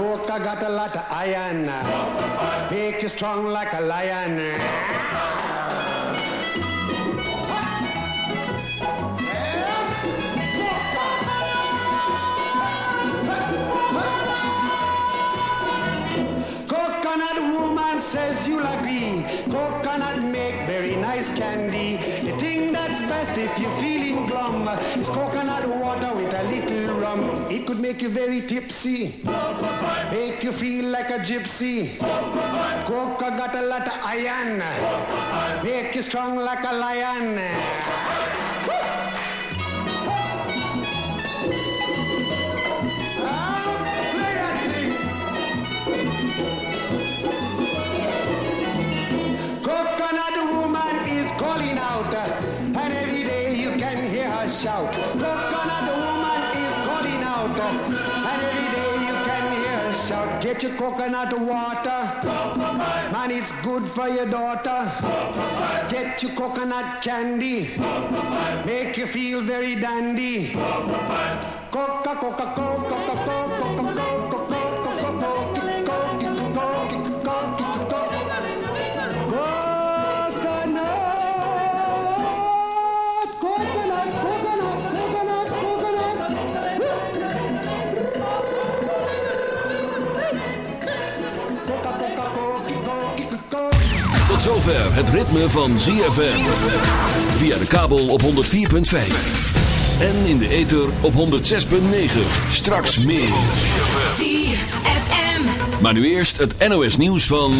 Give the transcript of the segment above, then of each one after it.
Coca got a lot of iron. Make you strong like a lion. Coconut woman says you'll agree. Coconut make very nice candy. The thing that's best if you're feeling is coconut water with a little rum. It could make you very tipsy, make you feel like a gypsy. Coca got a lot of iron, make you strong like a lion. Get your coconut water, man, it's good for your daughter. Get your coconut candy, make you feel very dandy. Coca, Coca, Coca, Coca, Coca, Tot zover het ritme van ZFM. Via de kabel op 104.5. En in de ether op 106.9. Straks meer. ZFM. Maar nu eerst het NOS nieuws van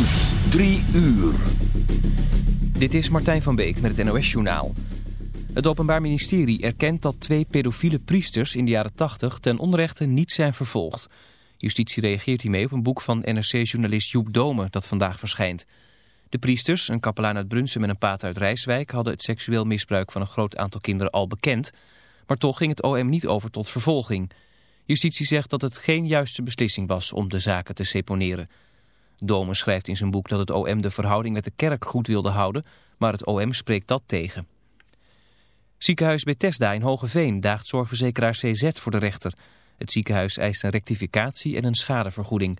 3 uur. Dit is Martijn van Beek met het NOS-journaal. Het Openbaar Ministerie erkent dat twee pedofiele priesters in de jaren 80 ten onrechte niet zijn vervolgd. Justitie reageert hiermee op een boek van NRC-journalist Joep Dome dat vandaag verschijnt. De priesters, een kapelaan uit Brunsum en een pater uit Rijswijk... hadden het seksueel misbruik van een groot aantal kinderen al bekend... maar toch ging het OM niet over tot vervolging. Justitie zegt dat het geen juiste beslissing was om de zaken te seponeren. Dome schrijft in zijn boek dat het OM de verhouding met de kerk goed wilde houden... maar het OM spreekt dat tegen. Ziekenhuis Bethesda in Hogeveen daagt zorgverzekeraar CZ voor de rechter. Het ziekenhuis eist een rectificatie en een schadevergoeding.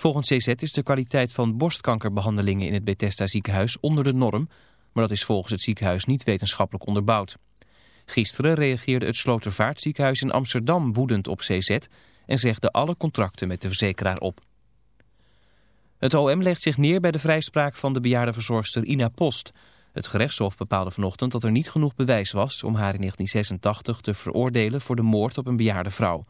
Volgens CZ is de kwaliteit van borstkankerbehandelingen in het Bethesda ziekenhuis onder de norm, maar dat is volgens het ziekenhuis niet wetenschappelijk onderbouwd. Gisteren reageerde het Slotervaartziekenhuis in Amsterdam woedend op CZ en zegde alle contracten met de verzekeraar op. Het OM legt zich neer bij de vrijspraak van de bejaarde verzorgster Ina Post. Het gerechtshof bepaalde vanochtend dat er niet genoeg bewijs was om haar in 1986 te veroordelen voor de moord op een bejaarde vrouw.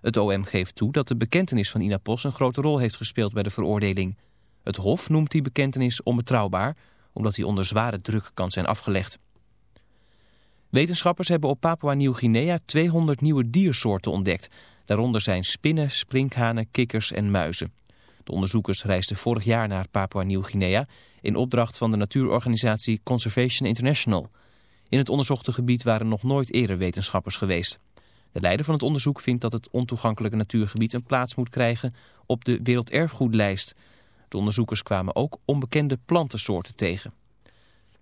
Het OM geeft toe dat de bekentenis van Ina Post een grote rol heeft gespeeld bij de veroordeling. Het Hof noemt die bekentenis onbetrouwbaar, omdat die onder zware druk kan zijn afgelegd. Wetenschappers hebben op Papua-Nieuw-Guinea 200 nieuwe diersoorten ontdekt. Daaronder zijn spinnen, sprinkhanen, kikkers en muizen. De onderzoekers reisden vorig jaar naar Papua-Nieuw-Guinea in opdracht van de natuurorganisatie Conservation International. In het onderzochte gebied waren nog nooit eerder wetenschappers geweest. De leider van het onderzoek vindt dat het ontoegankelijke natuurgebied een plaats moet krijgen op de werelderfgoedlijst. De onderzoekers kwamen ook onbekende plantensoorten tegen.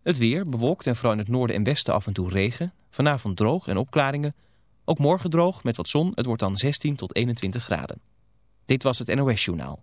Het weer bewolkt en vooral in het noorden en westen af en toe regen. Vanavond droog en opklaringen. Ook morgen droog met wat zon. Het wordt dan 16 tot 21 graden. Dit was het NOS Journaal.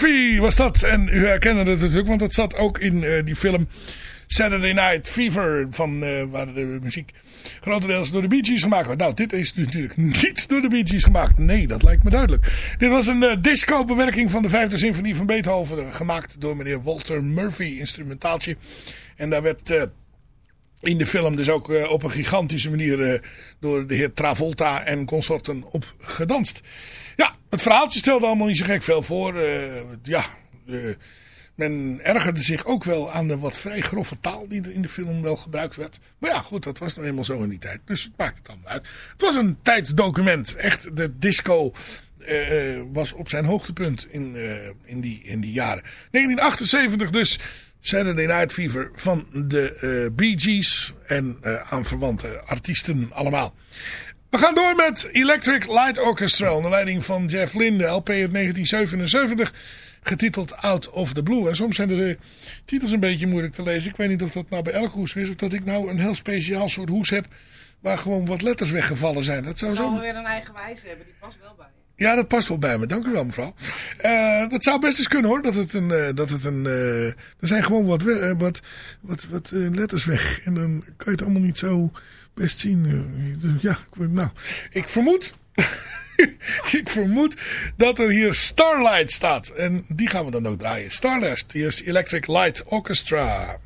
Murphy was dat. En u herkende het natuurlijk, want dat zat ook in eh, die film Saturday Night Fever. Van, eh, waar de muziek grotendeels door de Bee Gees gemaakt wordt. Nou, dit is natuurlijk niet door de Bee Gees gemaakt. Nee, dat lijkt me duidelijk. Dit was een eh, disco-bewerking van de vijfde symfonie van Beethoven. Gemaakt door meneer Walter Murphy, instrumentaaltje. En daar werd... in de film dus ook eh, op een gigantische manier eh, door de heer Travolta en consorten op gedanst. Ja, het verhaaltje stelde allemaal niet zo gek veel voor. Eh, ja, men ergerde zich ook wel aan de wat vrij grove taal die er in de film wel gebruikt werd. Maar ja, goed, dat was nou eenmaal zo in die tijd. Dus het maakt het allemaal uit. Het was een tijdsdocument. Echt, de disco was op zijn hoogtepunt in, in, die, in die jaren. 1978 dus. Saturday Night Fever van de eh Bee Gees en eh, aanverwante artiesten allemaal. We gaan door met Electric Light Orchestra onder leiding van Jeff Lynne, LP uit 1977, getiteld Out of the Blue. En soms zijn de titels een beetje moeilijk te lezen. Ik weet niet of dat nou bij elke hoes is of dat ik nou een heel speciaal soort hoes heb waar gewoon wat letters weggevallen zijn. Dat zou zo... wel weer een eigen wijze hebben, die past wel bij je. Ja, dat past wel bij me. Dank u wel, mevrouw. Eh, dat zou best eens kunnen hoor. Dat het een. eh, dat het een eh, er zijn gewoon wat, wat, wat, wat letters weg. En dan kan je het allemaal niet zo best zien. Dus ja, nou, ik vermoed. ik vermoed dat er hier Starlight staat. En die gaan we dan ook draaien. Starlight, hier is Electric Light Orchestra.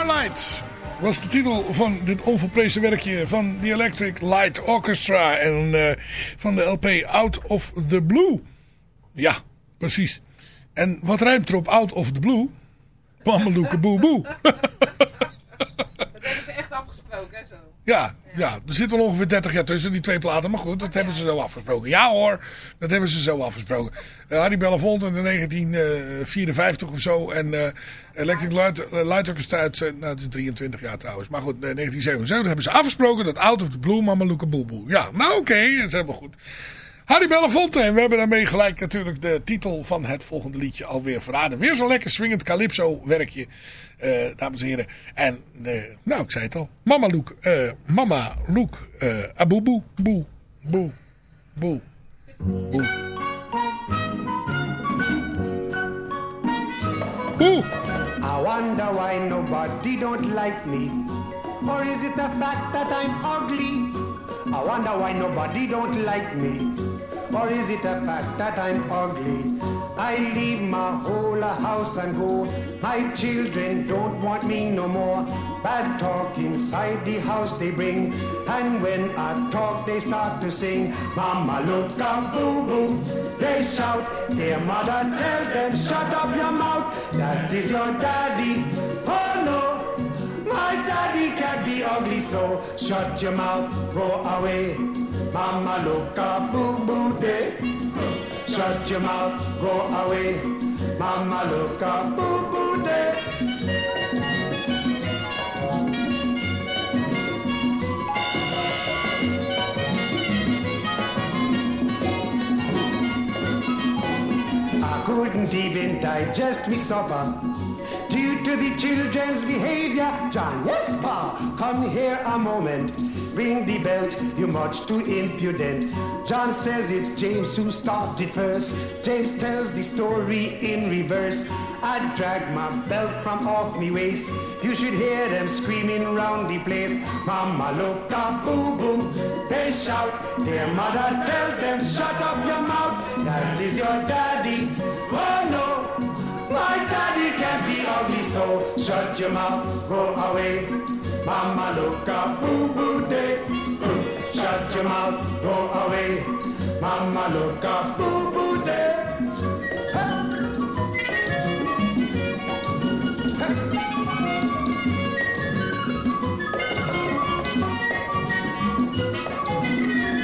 Starlight was de titel van dit onverprezen werkje van The Electric Light Orchestra en eh, van de LP Out of the Blue. Ja, precies. En wat rijmt erop Out of the Blue? Pammeloeke boe boe. Dat hebben ze echt afgesproken, hè, zo. Ja, ja, er zit wel ongeveer 30 jaar tussen die twee platen. Maar goed, dat hebben ze zo afgesproken. Ja hoor, dat hebben ze zo afgesproken. Uh, Harry Belafonte in 1954 of zo. En uh, Electric Light, Light Orchestra uit, nou het is 23 jaar trouwens. Maar goed, 1977 hebben ze afgesproken dat Out of the Blue Mama Luca Boe Boe. Ja, nou oké, okay, dat is helemaal goed. Harry Belafonte. En we hebben daarmee gelijk natuurlijk de titel van het volgende liedje alweer verraden. Weer zo'n lekker swingend calypso werkje, eh, dames en heren. En, eh, nou ik zei het al. Mama Loek, eh, Mama Loek, aboeboe, boe, boe, boe, boe. Boe. I wonder why nobody don't like me. Or is it the fact that I'm ugly? I wonder why nobody don't like me. Or is it a fact that I'm ugly? I leave my whole house and go. My children don't want me no more. Bad talk inside the house they bring. And when I talk, they start to sing. Mama, look up, boo boo. They shout. Their mother tell them, shut up your mouth. That is your daddy. Oh no. My daddy can't be ugly, so shut your mouth, go away. Mama, up, boo boo day. Shut your mouth, go away. Mama, up, boo boo day. I couldn't even digest me supper due to the children's behavior. John, yes, Pa, come here a moment. Ring the belt, you're much too impudent. John says it's James who started first. James tells the story in reverse. I dragged my belt from off me waist. You should hear them screaming round the place. Mama, look up, boo boo. They shout. Their mother tell them, shut up your mouth. That is your daddy. Oh no. My daddy can't be ugly, so shut your mouth, go away. Mama, up, boo boo day. Mm. Shut your mouth, go away. Mama, up, boo boo day.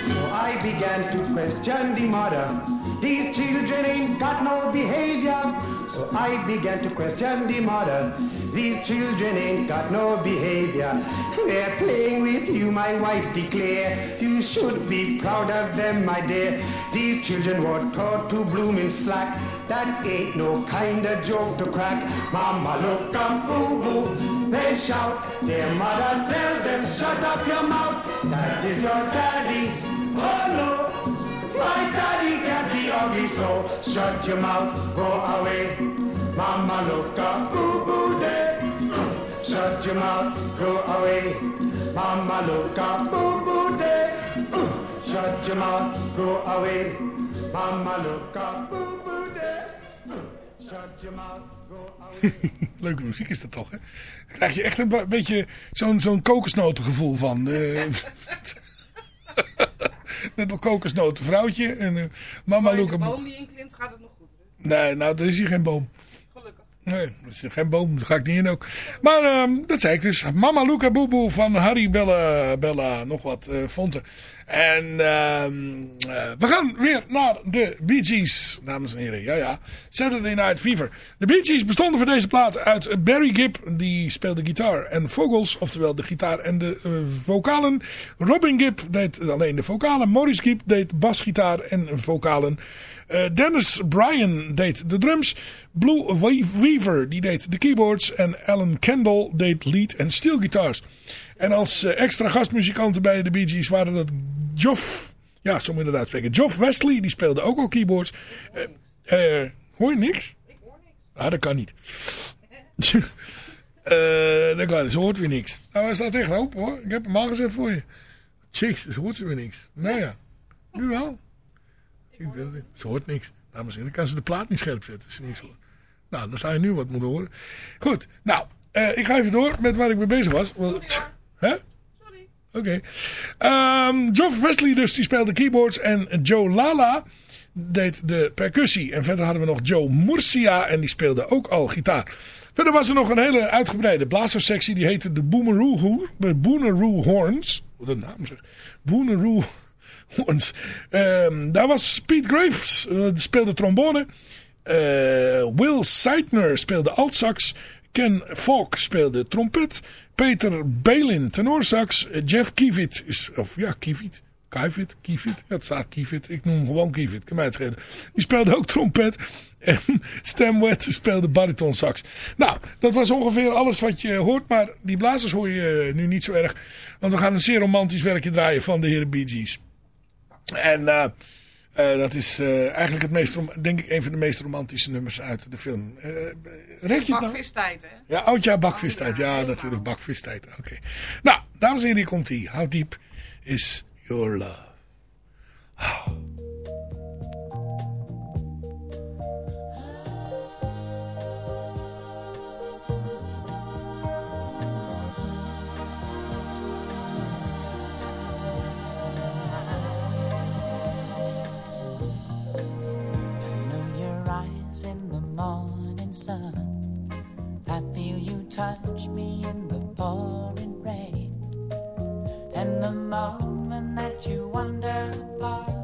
So I began to question the mother. These children ain't got no behavior. So I began to question the mother. These children ain't got no behavior. They're playing with you, my wife declare. You should be proud of them, my dear. These children were taught to bloom in slack. That ain't no kind of joke to crack. Mama, look up, boo boo. They shout. Their mother tell them, shut up your mouth. That is your daddy. Oh no. My daddy can't be ugly, so shut your mouth, go away. Mama, look up, boo boo day. Shut your mouth, go away. Mama, up, boo boo day. Shut your mouth, go away. Mama, up, boo boo day. Shut your mouth, go away. Leuke muziek is dat toch, hè? Daar krijg je echt een beetje zo'n zo'n kokosnotengevoel van. eh. Net een kokosnoten vrouwtje. En, eh, mama Als je de boom die inklimt, gaat het nog goed. Nee, nou, er is hier geen boom. Nee, er is geen boom. Daar ga ik niet in ook. Maar ehm, dat zei ik dus. Mama Luca Boeboe van Harry Bella, Bella nog wat eh fonten. En ehm, eh, we gaan weer naar de Bee Gees, dames en heren. Ja, ja. Saturday Night Fever. De Bee Gees bestonden voor deze plaat uit Barry Gibb, die speelde gitaar en vocals. Oftewel de gitaar en de eh, vocalen. Robin Gibb deed alleen de vocalen. Maurice Gibb deed basgitaar en vocalen. Eh, Dennis Bryan deed de drums. Blue Weaver die deed de keyboards. En Alan Kendall deed lead en steel guitars. En als eh, extra gastmuzikanten bij de Bee Gees waren dat Geoff... Ja, zo moet je inderdaad spreken. Geoff Wesley, die speelde ook al keyboards. Eh, hoor je niks? Ik hoor niks. Ah, dat kan niet. Dat kan niet. Ze hoort weer niks. Nou, hij staat echt open hoor. Ik heb hem aangezet voor je. Chicks, ze hoort ze weer niks. Nou ja, nu wel. Ik niet. Ze hoort niks. Dames en heren, dan kan ze de plaat niet scherp zetten. Ze niks hoort. Nou, dan zou je nu wat moeten horen. Goed, nou, eh, ik ga even door met waar ik mee bezig was. Want, hè? Sorry. Oké. Ehm, Geoff Wesley dus, die speelde keyboards. En Joe Lala deed de percussie. En verder hadden we nog Joe Murcia. En die speelde ook al gitaar. Verder was er nog een hele uitgebreide blazerssectie. Die heette de Boomeroo, de Horns. Wat een naam zeg. Booneroo Horns. Ehm, daar was Pete Graves, eh, speelde trombone. Eh, Will Seidner speelde altsax. Ken Falk speelde trompet. Peter Balin tenorsax. Jeff Kivit is, of ja, Kivit. Kivit, Kivit, het staat Kivit. Ik noem hem gewoon Kivit, kan mij het schelen. Die speelde ook trompet. En Stan Wet speelde bariton sax. Nou, dat was ongeveer alles wat je hoort. Maar die blazers hoor je nu niet zo erg. Want we gaan een zeer romantisch werkje draaien van de heren Bee Gees. En eh, eh, dat is eh, eigenlijk het meest, denk ik, een van de meest romantische nummers uit de film. Eh recht je het nou? Bakvistijd, hè? Ja, oudjaar bakvistijd. Ja, natuurlijk bakvistijd. Oké. Nou, dames en heren, hier komt ie. How deep is your love? know morning sun. I feel you touch me in the pouring rain. And the moment that you wander far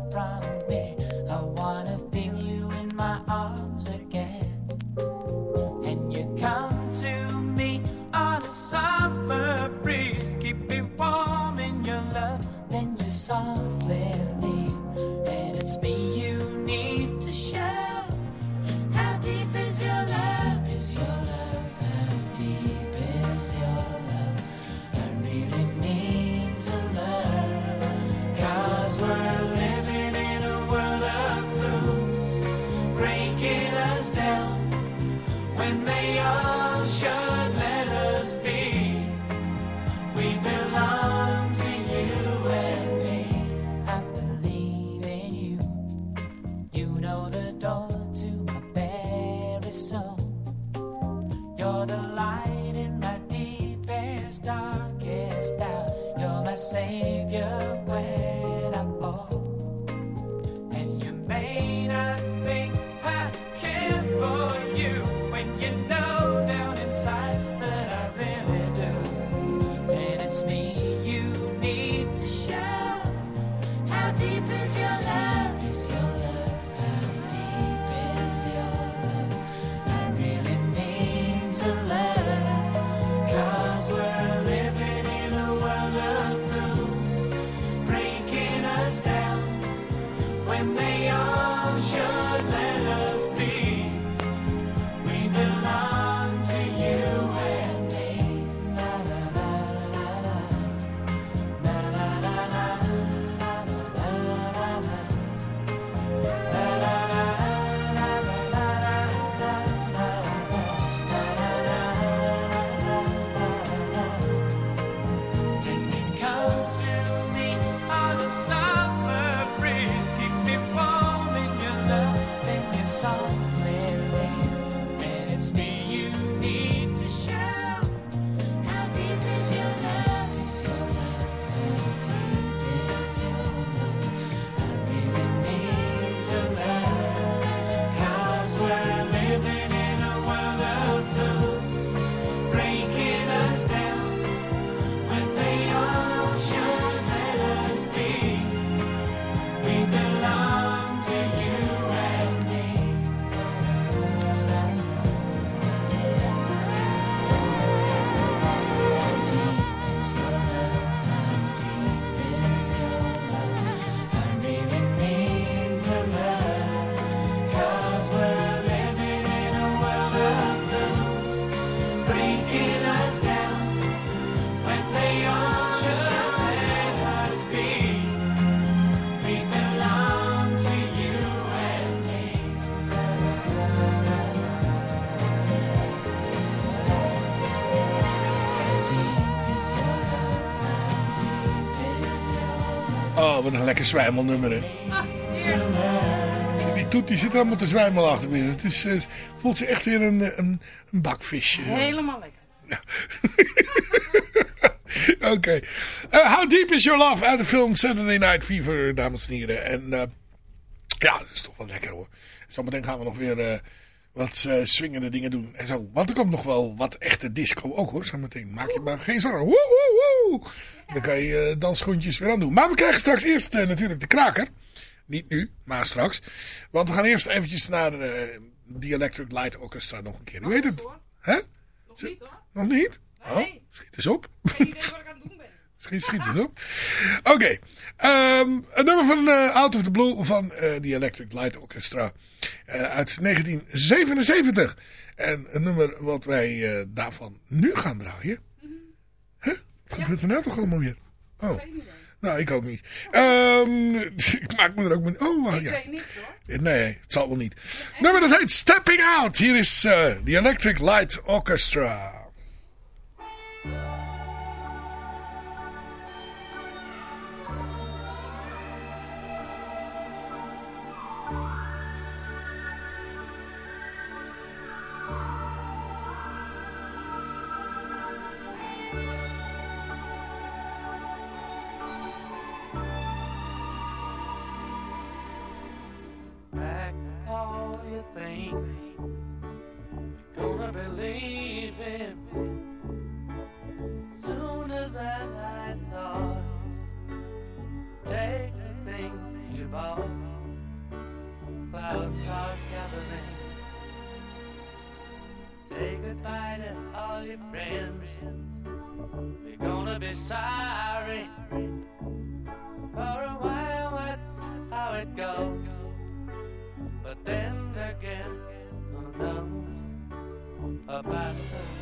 Oh, wat een lekker zwijmelnummer, hè. Die toet die zit helemaal te zwijmelen achter me. Het is, eh, voelt zich echt weer een, een, een bakvisje. Helemaal lekker. Oké. Eh, How Deep Is Your Love uit de film Saturday Night Fever, dames en heren. En eh, ja, dat is toch wel lekker hoor. Zometeen gaan we nog weer wat eh, swingende dingen doen en zo. Want er komt nog wel wat echte disco ook hoor, zometeen. Maak je maar geen zorgen. Woe, woe, woe. Dan kan je eh, dansschoentjes weer aan doen. Maar we krijgen straks eerst eh, natuurlijk de kraker. Niet nu, maar straks. Want we gaan eerst eventjes naar The Electric Light Orchestra nog een keer. U weet het. Hè? Nog niet hoor. Nog niet? Oh, schiet eens op. Schiet, schiet het op. Oké. ehm, een nummer van eh, Out of the Blue van eh The Electric Light Orchestra. eh, uit 1977. En een nummer wat wij eh, daarvan nu gaan draaien. Huh? Wat gebeurt er nou toch allemaal weer? Oh. Nou, ik ook niet. Ehm, ik maak me er ook... mee- Oh, Ik ja. weet niks hoor. Nee, het zal wel niet. Nummer dat heet Stepping Out. Hier is eh The Electric Light Orchestra. Clouds are gathering. Say goodbye to all your friends. We're gonna be sorry. For a while, that's how it goes. But then again, who knows about me?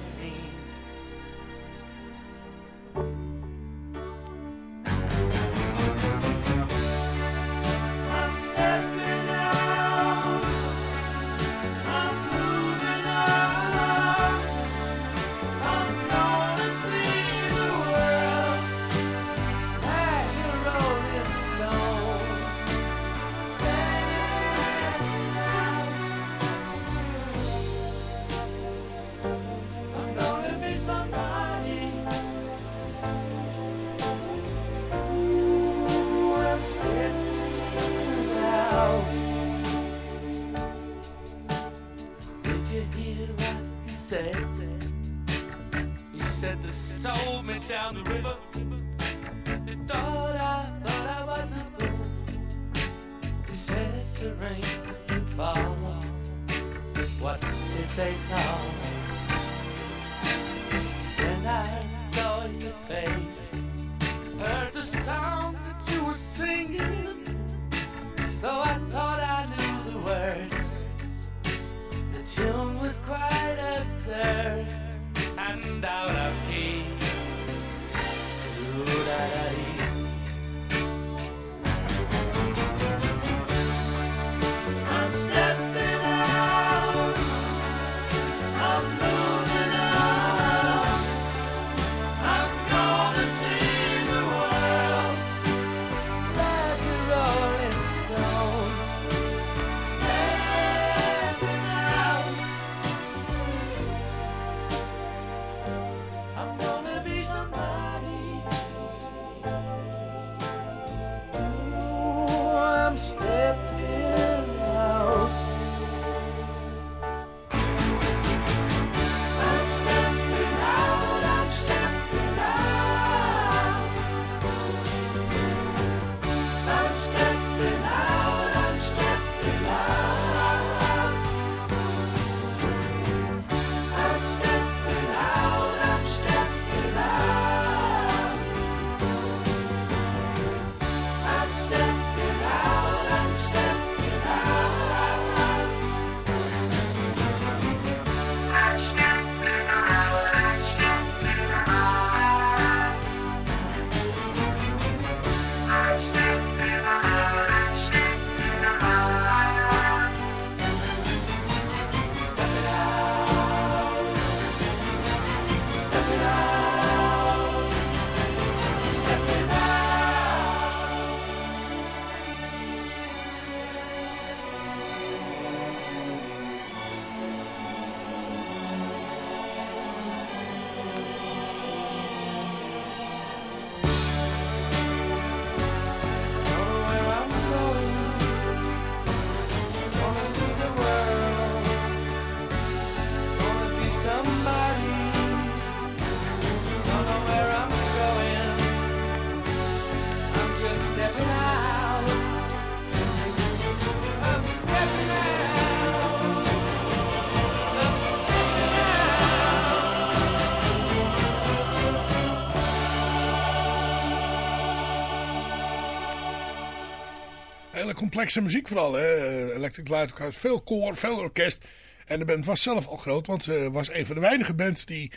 Complexe muziek vooral. Hè? Eh, Electric Light. Veel koor, veel orkest. En de band was zelf al groot. Want ze was een van de weinige bands die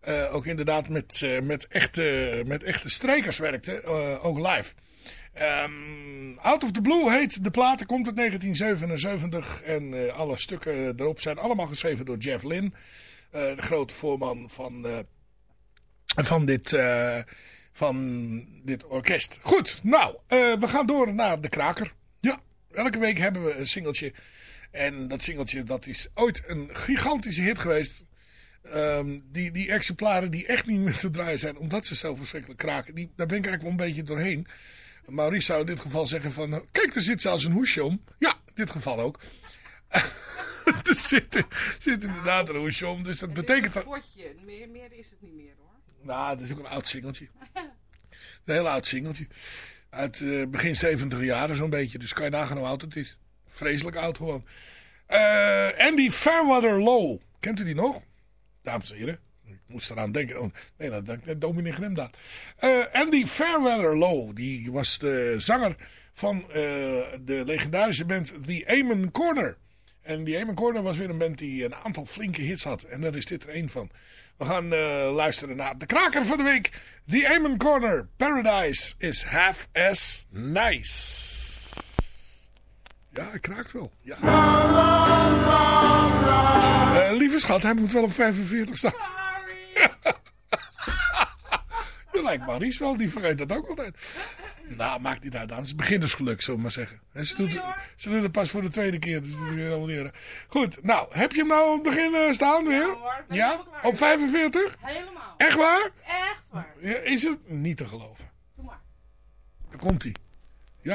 eh, ook inderdaad met, eh, met, echte, met echte strijkers werkte. eh, ook live. Ehm, Out of the Blue heet de plaat. Komt uit 1977. En eh, alle stukken erop zijn allemaal geschreven door Jeff Lynne. eh, de grote voorman van, eh, van, dit, eh, van dit orkest. Goed, nou, eh, we gaan door naar de kraker. Elke week hebben we een singeltje. En dat singeltje dat is ooit een gigantische hit geweest. Ehm, die, die exemplaren die echt niet meer te draaien zijn, omdat ze zo verschrikkelijk kraken, die, daar ben ik eigenlijk wel een beetje doorheen. Maurice zou in dit geval zeggen van, kijk, er zit zelfs een hoesje om. Ja, in dit geval ook. er zit, zit inderdaad een hoesje om, dus dat betekent dat... Een fotje. Meer, meer is het niet meer hoor. Nou, dat is ook een oud singeltje. Een heel oud singeltje. Uit eh, begin 70 jaren zo'n beetje. Dus kan je nagaan hoe oud het is. Vreselijk oud gewoon. Eh, Andy Fairweather Low. Kent u die nog? Dames en heren. Ik moest eraan denken. Oh, nee, dat dat- dat Dominic Grimdaad. Eh Andy Fairweather Low. Die was de zanger van de legendarische band The Amen Corner. En die Amen Corner was weer een band die een aantal flinke hits had. En daar is dit er één van. We gaan eh, luisteren naar de kraker van de week. The Amen Corner. Paradise is half as nice. Ja, hij kraakt wel. Ja. Eh, lieve schat, hij moet wel op 45 staan. Je lijkt Maries wel, die vergeet dat ook altijd. Nou, maakt niet uit. Is beginnersgeluk, zullen we maar zeggen. En ze, doet, ze doet het pas voor de tweede keer. Dus dat is helemaal erg. Goed, nou, heb je hem nou het begin eh, staan weer? hoor, Ja? Op 45? Helemaal. Echt waar? Echt waar. Ja, is het niet te geloven? Doe maar. Daar komt hij. Ja.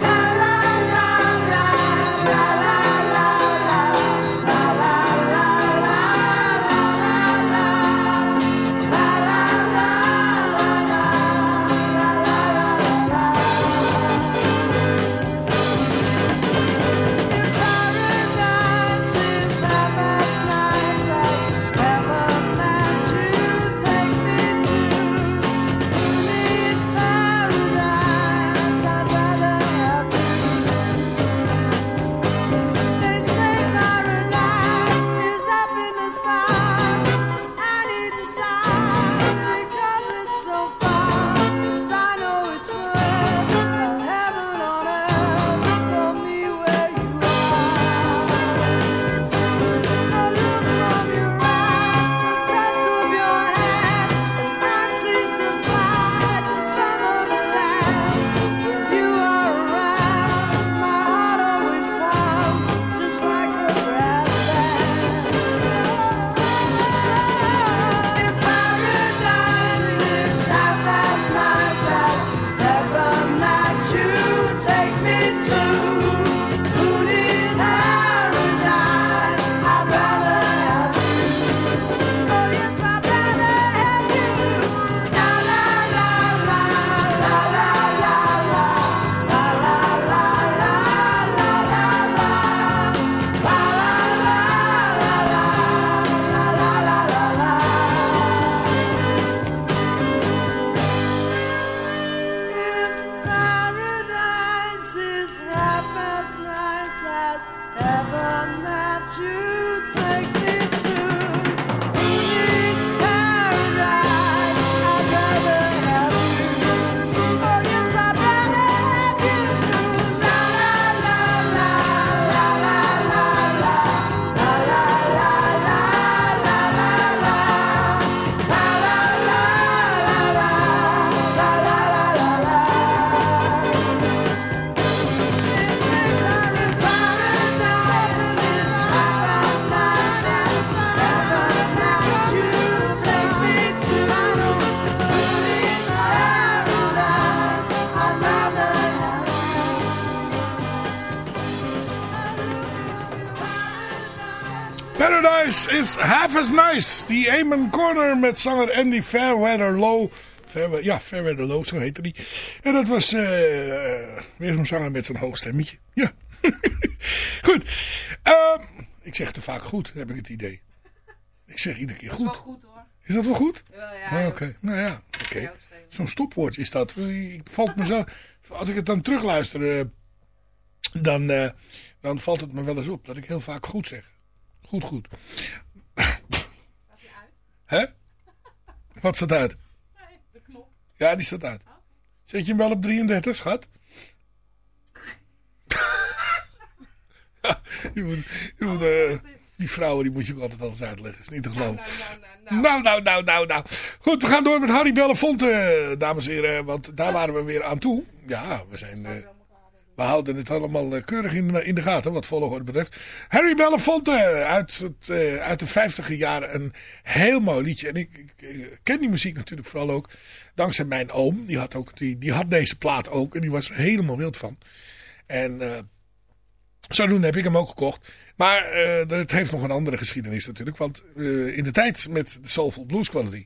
Nice. Die Amen Corner met zanger Andy Fairweather Low. Fairwe- ja, Fairweather Low, zo heette die. En dat was eh, weer zo'n zanger met zijn hoog stemmetje. Ja. goed. Ehm, ik zeg te vaak goed, heb ik het idee. Ik zeg iedere keer Dat is wel goed. goed hoor. Is dat wel goed? Ja, ja. Ah, Oké, nou ja, oké. Zo'n stopwoordje is dat. Ik valt mezelf, als ik het dan terugluister, eh, dan, eh, dan valt het me wel eens op dat ik heel vaak goed zeg. Goed, goed. Hè? Wat staat uit? Ja, die staat uit. Zet je hem wel op 33, schat? Ja, je moet, je moet, eh, die vrouwen die moet je ook altijd alles uitleggen. Is niet te geloven. Nou, nou, nou, nou, nou. Goed, we gaan door met Harry Belafonte, eh, dames en heren. Want daar waren we weer aan toe. Ja, we zijn... eh, we houden het allemaal eh, keurig in, de- in de gaten, wat volgorde betreft. Harry Belafonte uit, het, eh, uit de 50 jaren. Een heel mooi liedje. En ik, ik, eh, ken die muziek natuurlijk vooral ook dankzij mijn oom. Die had, ook, die, die had deze plaat ook. En die was er helemaal wild van. En eh, zodoende heb ik hem ook gekocht. Maar eh, het heeft nog een andere geschiedenis natuurlijk. Want eh, in de tijd met de Soulful Blues Quality,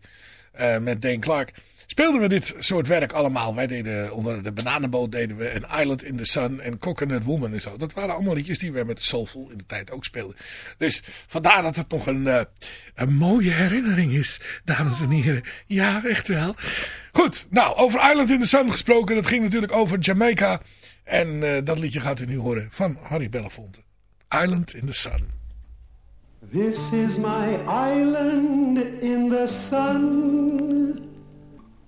eh, met Dane Clark, speelden we dit soort werk allemaal. Wij deden onder de Bananenboot deden we een Island in the Sun en Coconut Woman en zo. Dat waren allemaal liedjes die we met Soulful in de tijd ook speelden. Dus vandaar dat het nog een, eh, een mooie herinnering is, dames en heren. Ja, echt wel. Goed, nou, over Island in the Sun gesproken. Dat ging natuurlijk over Jamaica. En eh, dat liedje gaat u nu horen van Harry Belafonte. Island in the Sun. This is my island in the sun,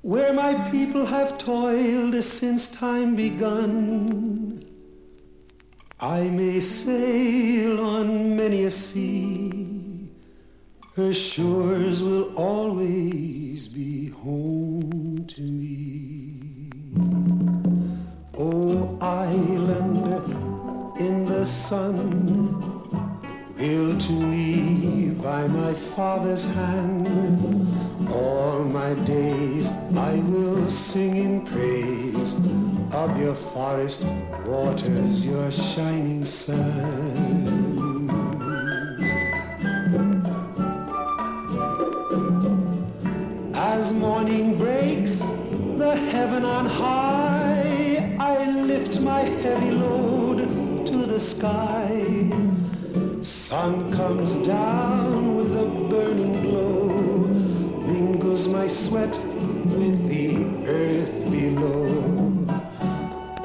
where my people have toiled since time begun. I may sail on many a sea, her shores will always be home to me. Oh, island in the sun, Built to me by my father's hand. All my days I will sing in praise of your forest waters, your shining sun. As morning breaks, the heaven on high, I lift my heavy load to the sky. Sun comes down with a burning glow, mingles my sweat with the earth below.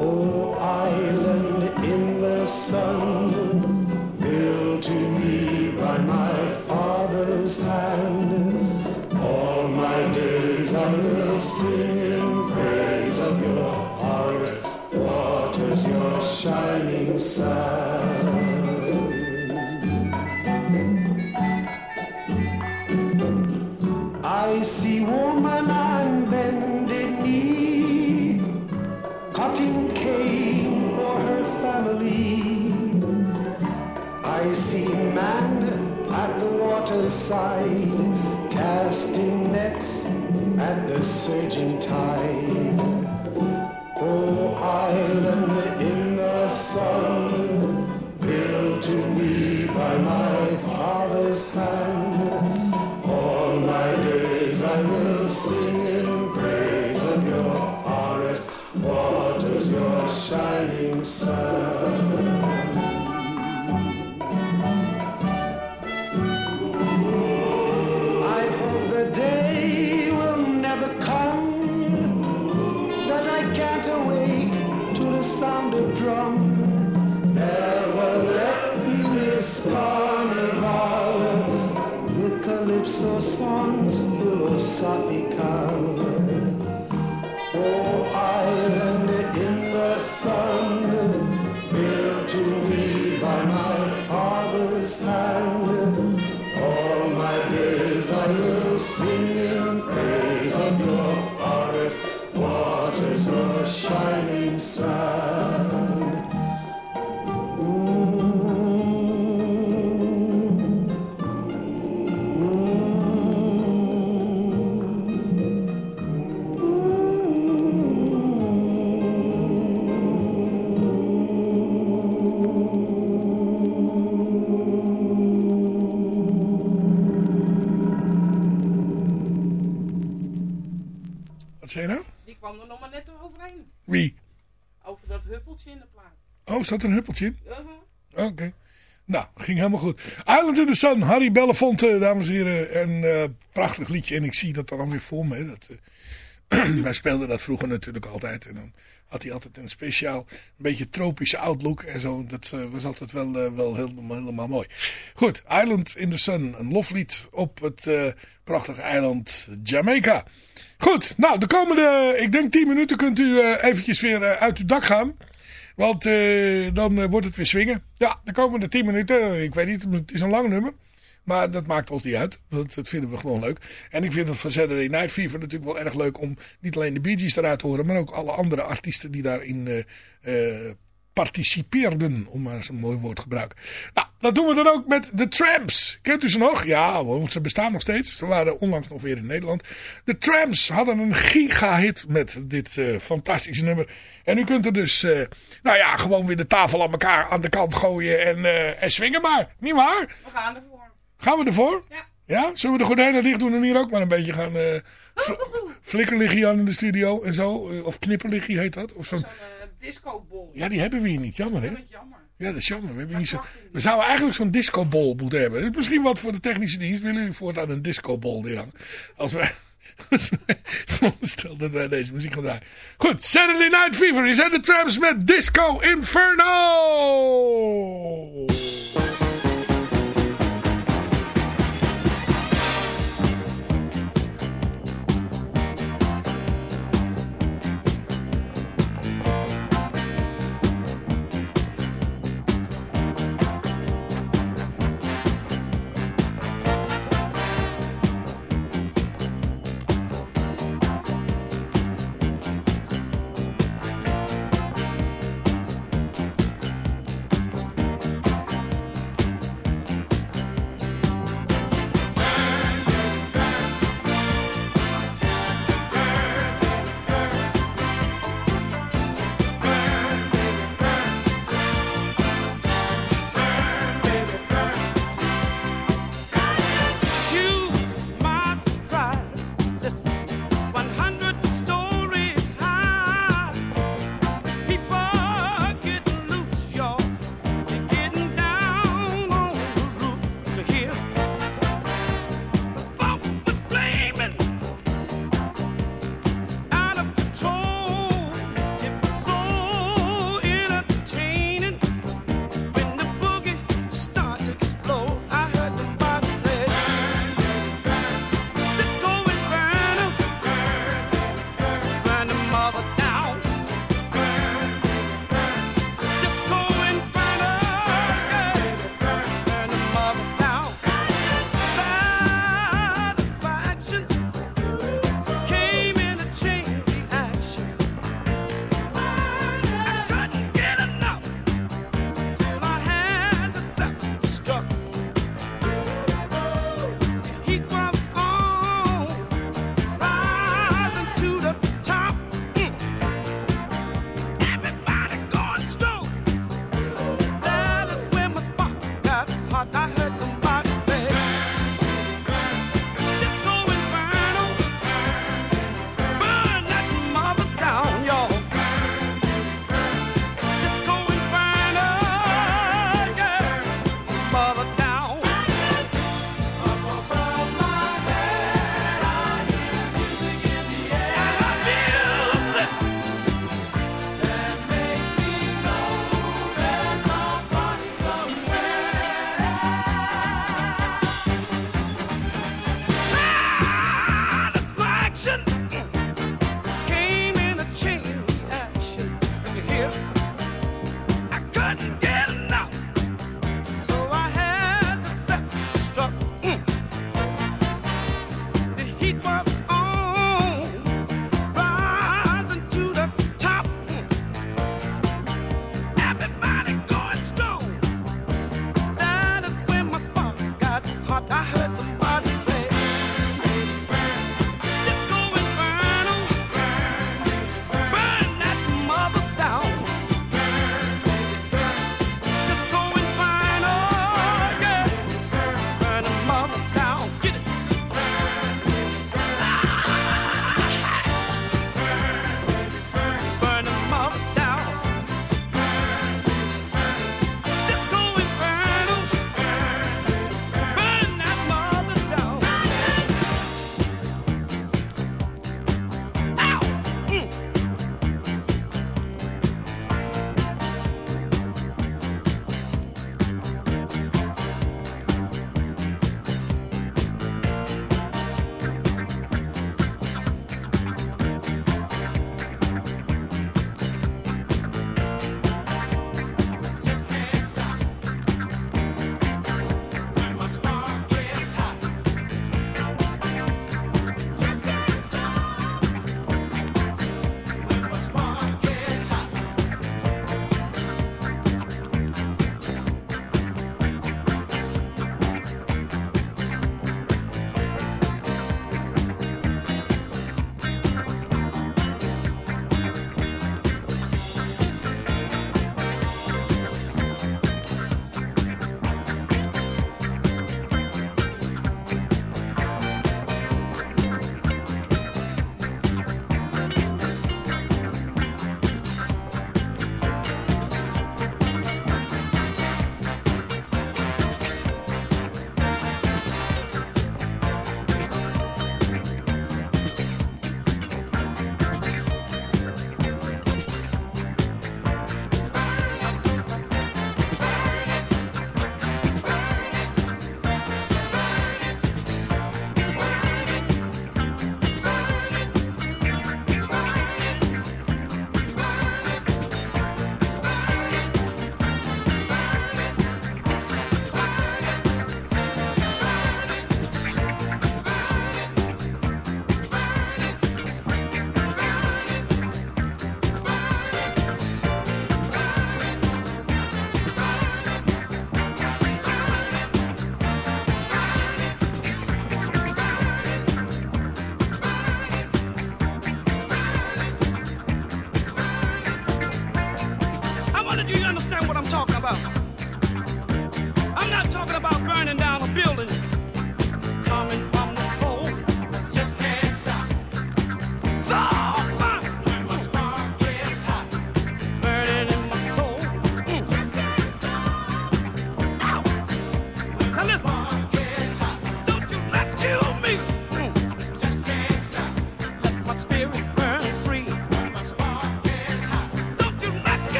Oh, island in the sun, built to me by my father's hand. All my days I will sing in praise of your forest waters, your shining sun. Zei je nou? Die kwam er nog maar net overheen. Wie? Over dat huppeltje in de plaat. Oh, staat er een huppeltje in? Uh-huh. Oké. Nou, ging helemaal goed. Island in the Sun, Harry Belafonte, dames en heren. Een eh, prachtig liedje. En ik zie dat dan alweer voor me. Dat, eh, Wij speelden dat vroeger natuurlijk altijd. En dan had hij altijd een speciaal, een beetje tropische outlook en zo. Dat eh, was altijd wel, eh, wel helemaal, helemaal mooi. Goed, Island in the Sun. Een loflied op het eh, prachtige eiland Jamaica. Goed, nou de komende, ik denk 10 minuten kunt u eventjes weer uit uw dak gaan. Want dan wordt het weer swingen. Ja, de komende 10 minuten. Ik weet niet, het is een lang nummer. Maar dat maakt ons niet uit. Dat, dat vinden we gewoon leuk. En ik vind het van Saturday Night Fever natuurlijk wel erg leuk om niet alleen de Bee Gees eruit te horen. Maar ook alle andere artiesten die daarin eh, participeerden. Om maar zo'n mooi woord te gebruiken. Nou, dat doen we dan ook met de Tramps. Kent u ze nog? Ja, want ze bestaan nog steeds. Ze waren onlangs nog weer in Nederland. De Tramps hadden een giga-hit met dit eh, fantastische nummer. En u kunt er dus, nou ja, gewoon weer de tafel aan elkaar aan de kant gooien en, eh, en swingen maar. Niet waar? We gaan ervoor. Gaan we ervoor? Ja. Ja? Zullen we de gordijnen dicht doen en hier ook maar een beetje gaan uh, flikkerliggie aan in de studio en zo? Eh, Of knipperliggie heet dat? Of zo'n... Eh, discobol. Ja, die hebben we hier niet. Jammer, hè? Dat is jammer. Ja, dat is jammer. We, hebben niet zo... we zouden eigenlijk zo'n discobol moeten hebben. Dat is misschien wat voor de technische dienst. Willen jullie voortaan een discobol neerhangen? Als wij... Stel dat wij deze muziek gaan draaien. Goed, Saturday Night Fever. Je zijn de Tramps met Disco Inferno.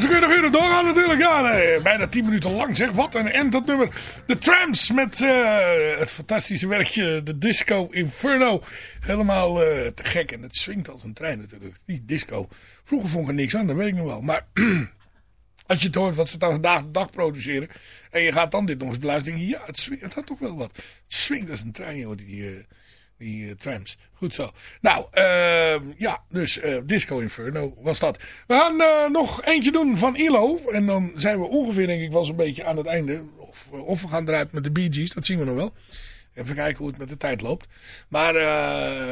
Ze kunnen nog uren doorgaan natuurlijk. Ja, nee, bijna 10 minuten lang zeg. Wat een end dat nummer. De Tramps met eh, het fantastische werkje de Disco Inferno. Helemaal eh, te gek. En het swingt als een trein natuurlijk. Die disco. Vroeger vond ik er niks aan, dat weet ik nog wel. Maar als je het hoort wat ze dan vandaag de dag produceren. En je gaat dan dit nog eens beluisteren. ja, het, het had toch wel wat. Het swingt als een trein, joh, die... eh, die eh, trams. Goed zo. Nou, ehm, ja, dus eh, Disco Inferno was dat. We gaan eh, nog eentje doen van ILO. En dan zijn we ongeveer, denk ik, wel zo'n beetje aan het einde. Of, of we gaan eruit met de Bee Gees, dat zien we nog wel. Even kijken hoe het met de tijd loopt. Maar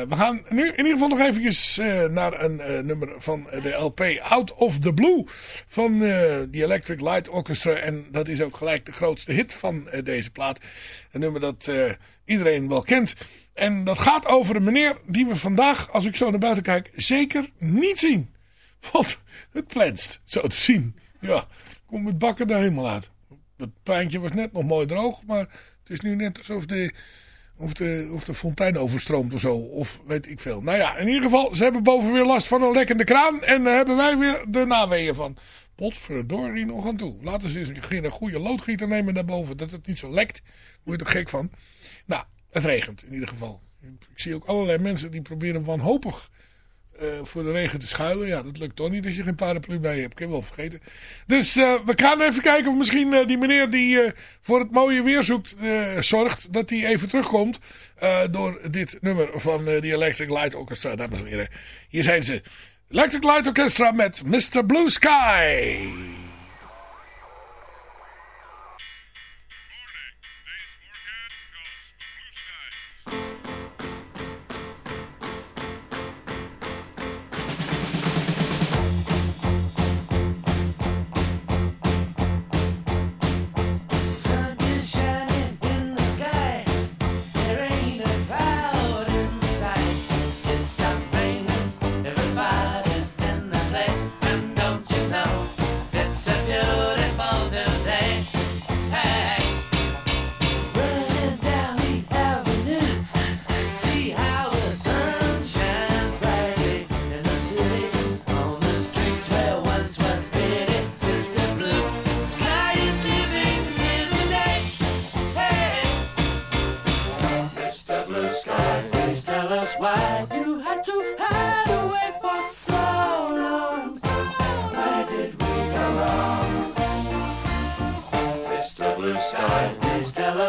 we gaan nu in ieder geval nog eh, naar een nummer van de LP Out of the Blue. Van The Electric Light Orchestra. En dat is ook gelijk de grootste hit van deze plaat. Een nummer dat iedereen wel kent. En dat gaat over een meneer die we vandaag, als ik zo naar buiten kijk, zeker niet zien. Want het plenst, zo te zien. Ja, komt het bakken er helemaal uit. Het pleintje was net nog mooi droog, maar het is nu net alsof de, of de, of de fontein overstroomt of zo. Of weet ik veel. Nou ja, in ieder geval, ze hebben boven weer last van een lekkende kraan. En daar hebben wij weer de naweeën van. Potverdorie nog aan toe. Laten ze eens een goede loodgieter nemen daarboven. Dat het niet zo lekt. Daar word je toch gek van. Nou, het regent in ieder geval. Ik zie ook allerlei mensen die proberen wanhopig eh, voor de regen te schuilen. Ja, dat lukt toch niet als je geen paraplu bij hebt. Ik heb wel vergeten. Dus eh, we gaan even kijken of misschien eh, die meneer die voor het mooie weer zoekt, zorgt dat hij even terugkomt. door dit nummer van de Electric Light Orchestra. Dames en heren, hier zijn ze. Electric Light Orchestra met Mr. Blue Sky.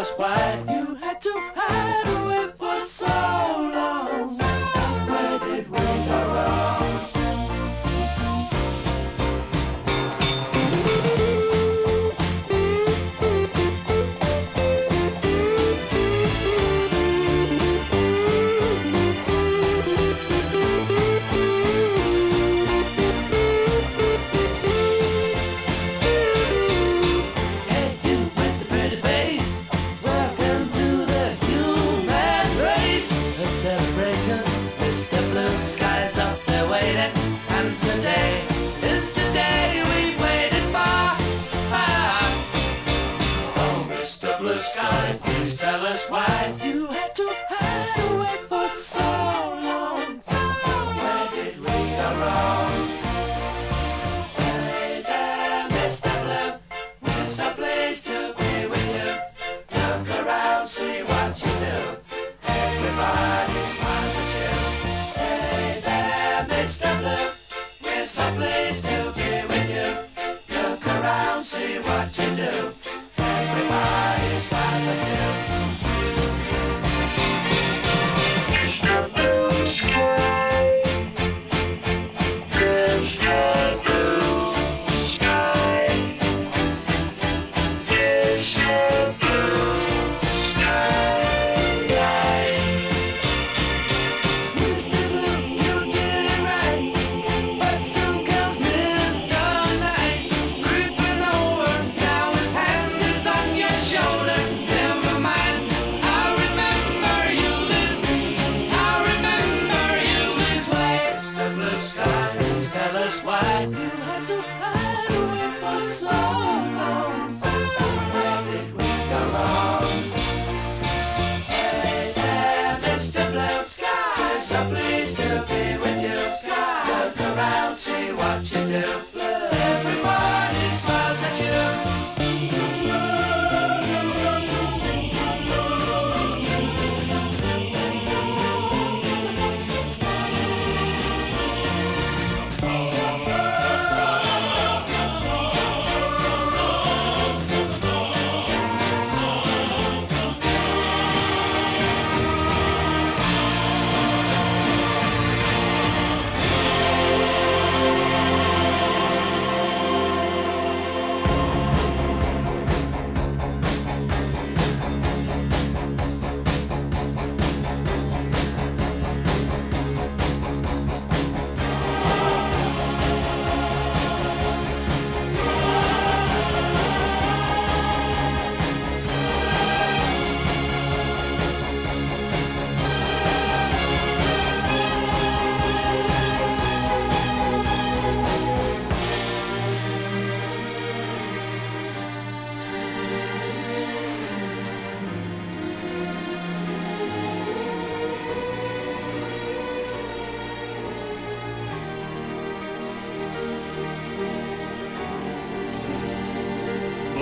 Us why you had to hide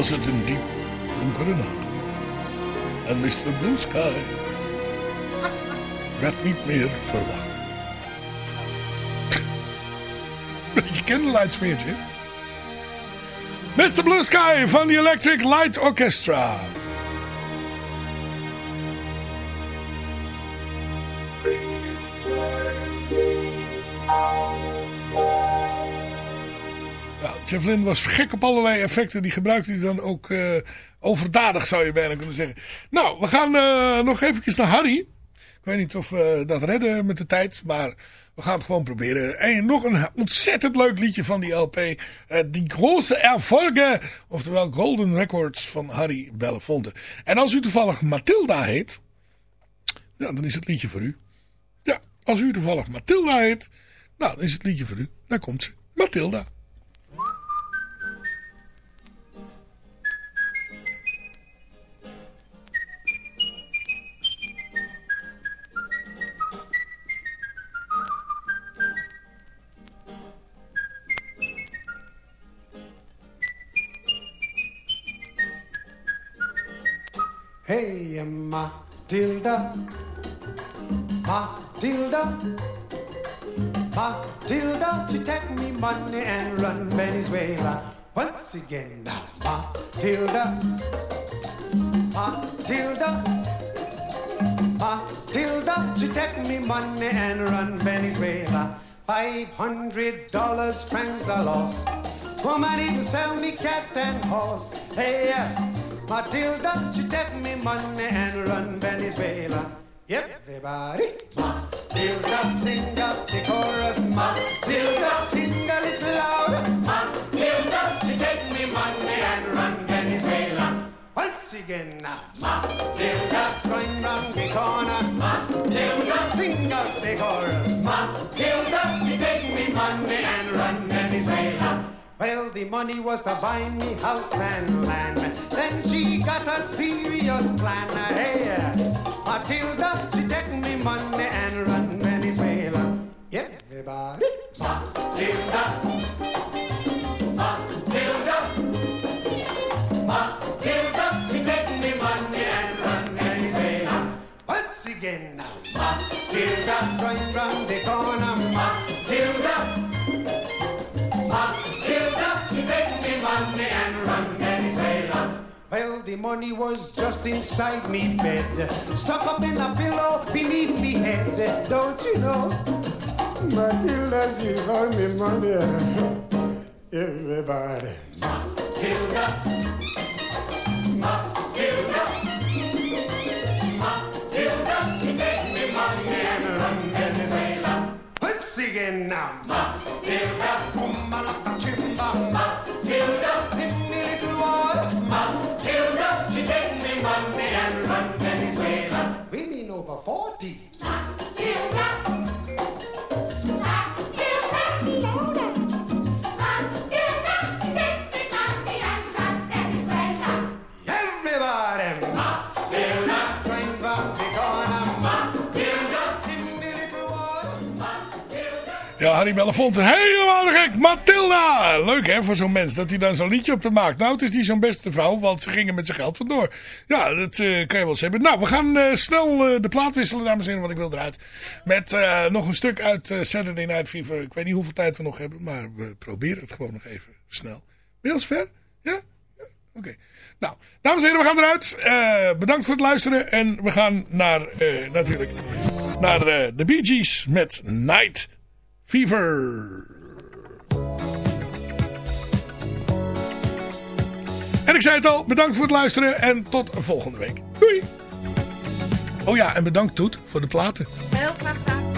was het een diep donkere nacht. En Mr. Blue Sky werd niet meer verwacht. Beetje candlelight? Mr. Blue Sky van de Electric Light Orchestra. Lynne was gek op allerlei effecten. Die gebruikte hij dan ook eh, overdadig, zou je bijna kunnen zeggen. Nou, we gaan eh, nog eventjes naar Harry. Ik weet niet of we dat redden met de tijd, maar we gaan het gewoon proberen. En nog een ontzettend leuk liedje van die LP. eh, die grote erfolgen, oftewel Golden Records van Harry Belafonte. En als u toevallig Matilda heet, ja, dan is het liedje voor u. Ja, als u toevallig Matilda heet, nou, dan is het liedje voor u. Daar komt ze, Matilda. Sell me cat and horse. Hey. Matilda, she take me money and run Venezuela. Yep, everybody. Matilda, sing up the chorus. Matilda, sing a little louder. Matilda, she take me money and run Venezuela. Once again now. Matilda, going round the corner. Matilda, sing up the chorus. Matilda, she take me money and. Well, the money was to buy me house and land. Then she got a serious plan. Hey, Matilda, she take me money and run Venezuela. Everybody. Matilda. Matilda. Matilda, she take me money and run Venezuela. Once again now. Matilda, going round the corner. Matilda. Matilda, Well, the money was just inside me bed, stuck up in a pillow beneath me head. Don't you know? Matilda, she got me money. Everybody. Matilda. Over Harry Belafonte, helemaal gek. Matilda! Leuk hè, voor zo'n mens, dat hij dan zo'n liedje op te maakt. Nou, het is niet zo'n beste vrouw, want ze gingen met zijn geld vandoor. Ja, dat eh, kan je wel eens hebben. Nou, we gaan eh, snel eh, de plaat wisselen, dames en heren, want ik wil eruit. Met nog een stuk uit Saturday Night Fever. Ik weet niet hoeveel tijd we nog hebben, maar we proberen het gewoon nog even snel. Ben zover? Ja? Oké. Nou, dames en heren, we gaan eruit. Bedankt voor het luisteren. En we gaan naar, natuurlijk, naar de Bee Gees met Night Fever. En ik zei het al, bedankt voor het luisteren en tot volgende week. Doei! Oh ja, en bedankt Toet voor de platen. Heel graag gedaan.